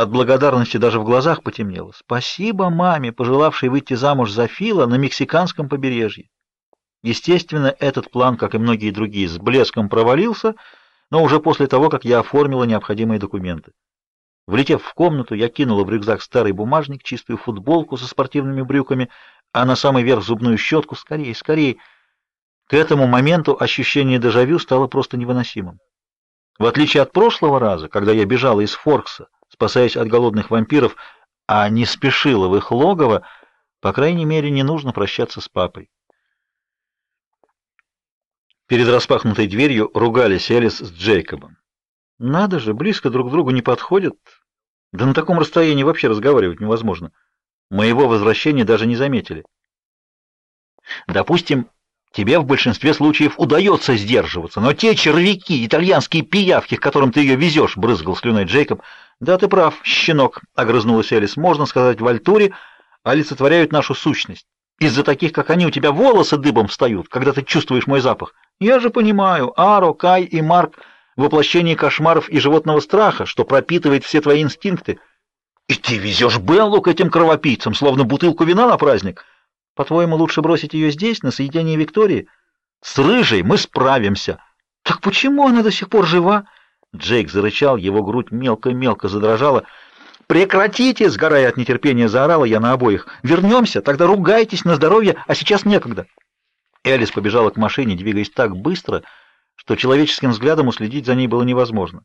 От благодарности даже в глазах потемнело. Спасибо маме, пожелавшей выйти замуж за Фила на мексиканском побережье. Естественно, этот план, как и многие другие, с блеском провалился, но уже после того, как я оформила необходимые документы. Влетев в комнату, я кинула в рюкзак старый бумажник, чистую футболку со спортивными брюками, а на самый верх зубную щетку. Скорее, скорее! К этому моменту ощущение дежавю стало просто невыносимым. В отличие от прошлого раза, когда я бежала из Форкса, спасаясь от голодных вампиров, а не спешила в их логово, по крайней мере, не нужно прощаться с папой. Перед распахнутой дверью ругались Элис с Джейкобом. Надо же, близко друг к другу не подходят. Да на таком расстоянии вообще разговаривать невозможно. Моего возвращения даже не заметили. Допустим, тебе в большинстве случаев удается сдерживаться, но те червяки, итальянские пиявки, к которым ты ее везешь, брызгал слюной Джейкоб. Да ты прав, щенок, огрызнулась Элис. Можно сказать, в Альтуре олицетворяют нашу сущность. Из-за таких, как они, у тебя волосы дыбом встают, когда ты чувствуешь мой запах. Я же понимаю, Аро, Кай и Марк — воплощение кошмаров и животного страха, что пропитывает все твои инстинкты. И ты везешь Беллу к этим кровопийцам, словно бутылку вина на праздник. По-твоему, лучше бросить ее здесь, на соединении Виктории? С Рыжей мы справимся. Так почему она до сих пор жива? Джейк зарычал, его грудь мелко-мелко задрожала. «Прекратите!» — сгорая от нетерпения, заорала я на обоих. «Вернемся, тогда ругайтесь на здоровье, а сейчас некогда». Элис побежала к машине, двигаясь так быстро, что человеческим взглядом уследить за ней было невозможно.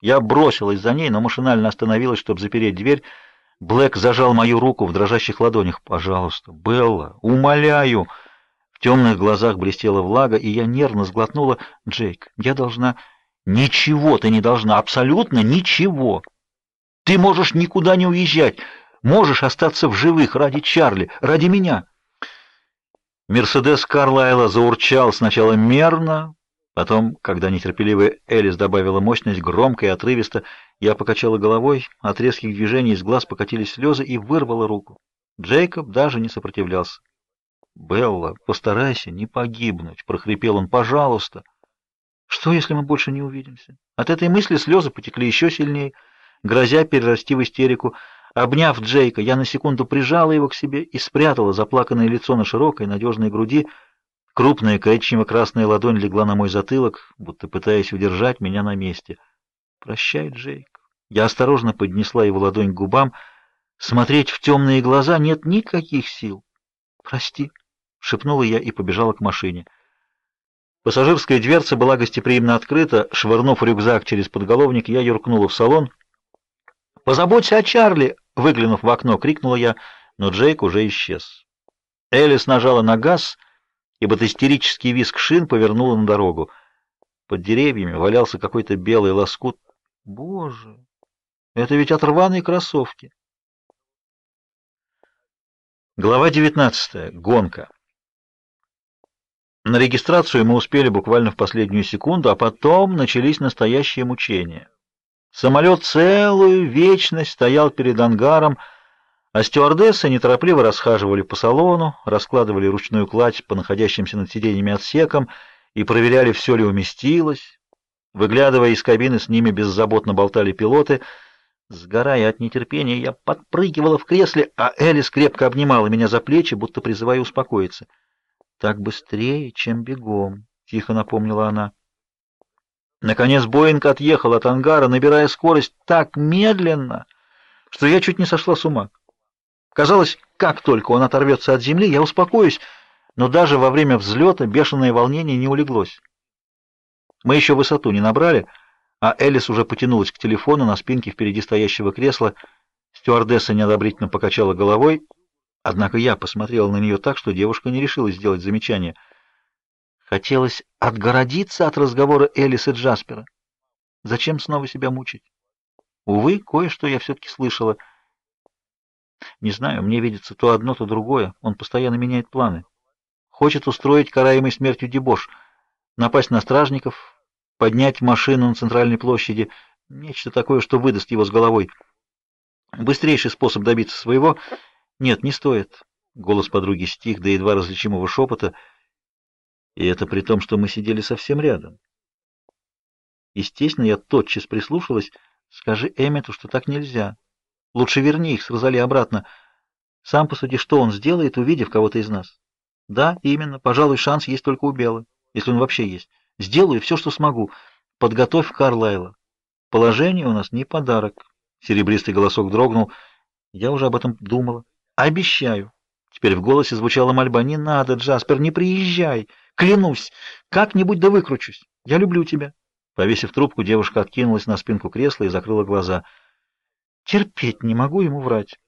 Я бросилась за ней, но машинально остановилась, чтобы запереть дверь. Блэк зажал мою руку в дрожащих ладонях. «Пожалуйста, Белла, умоляю!» В темных глазах блестела влага, и я нервно сглотнула. «Джейк, я должна...» «Ничего ты не должна, абсолютно ничего! Ты можешь никуда не уезжать, можешь остаться в живых ради Чарли, ради меня!» Мерседес Карлайла заурчал сначала мерно, потом, когда нетерпеливая Элис добавила мощность, громко и отрывисто, я покачала головой, от резких движений из глаз покатились слезы и вырвала руку. Джейкоб даже не сопротивлялся. «Белла, постарайся не погибнуть», — прохрипел он, — «пожалуйста». «Что, если мы больше не увидимся?» От этой мысли слезы потекли еще сильнее, грозя перерасти в истерику — Обняв Джейка, я на секунду прижала его к себе и спрятала заплаканное лицо на широкой, надежной груди. Крупная коричнево-красная ладонь легла на мой затылок, будто пытаясь удержать меня на месте. «Прощай, Джейк». Я осторожно поднесла его ладонь к губам. Смотреть в темные глаза нет никаких сил. «Прости», — шепнула я и побежала к машине. Пассажирская дверца была гостеприимно открыта. Швырнув рюкзак через подголовник, я юркнула в салон. «Позаботься о Чарли!» Выглянув в окно, крикнула я, но Джейк уже исчез. Элис нажала на газ, и батистерический визг шин повернула на дорогу. Под деревьями валялся какой-то белый лоскут. Боже, это ведь от рваной кроссовки. Глава 19. Гонка. На регистрацию мы успели буквально в последнюю секунду, а потом начались настоящие мучения. Самолет целую вечность стоял перед ангаром, а стюардессы неторопливо расхаживали по салону, раскладывали ручную кладь по находящимся над сиденьями отсекам и проверяли, все ли уместилось. Выглядывая из кабины, с ними беззаботно болтали пилоты. Сгорая от нетерпения, я подпрыгивала в кресле, а Элис крепко обнимала меня за плечи, будто призывая успокоиться. «Так быстрее, чем бегом», — тихо напомнила она. Наконец Боинг отъехал от ангара, набирая скорость так медленно, что я чуть не сошла с ума. Казалось, как только он оторвется от земли, я успокоюсь, но даже во время взлета бешеное волнение не улеглось. Мы еще высоту не набрали, а Элис уже потянулась к телефону на спинке впереди стоящего кресла. Стюардесса неодобрительно покачала головой, однако я посмотрел на нее так, что девушка не решилась сделать замечание — Хотелось отгородиться от разговора Элис и Джаспера. Зачем снова себя мучить? Увы, кое-что я все-таки слышала. Не знаю, мне видится то одно, то другое. Он постоянно меняет планы. Хочет устроить караемый смертью дебош, напасть на стражников, поднять машину на центральной площади, нечто такое, что выдаст его с головой. Быстрейший способ добиться своего... Нет, не стоит. Голос подруги стих до едва различимого шепота — и это при том, что мы сидели совсем рядом. Естественно, я тотчас прислушалась. «Скажи Эммету, что так нельзя». Лучше верни их с Розали обратно. Сам посуди, что он сделает, увидев кого-то из нас. Да, именно. Пожалуй, шанс есть только у Беллы, если он вообще есть. Сделаю все, что смогу. Подготовь Карлайла. Положение у нас не подарок. Серебристый голосок дрогнул. Я уже об этом думала. Обещаю. Теперь в голосе звучала мольба. Не надо, Джаспер, не приезжай. Клянусь, как-нибудь да выкручусь. Я люблю тебя. Повесив трубку, девушка откинулась на спинку кресла и закрыла глаза. Терпеть не могу ему врать.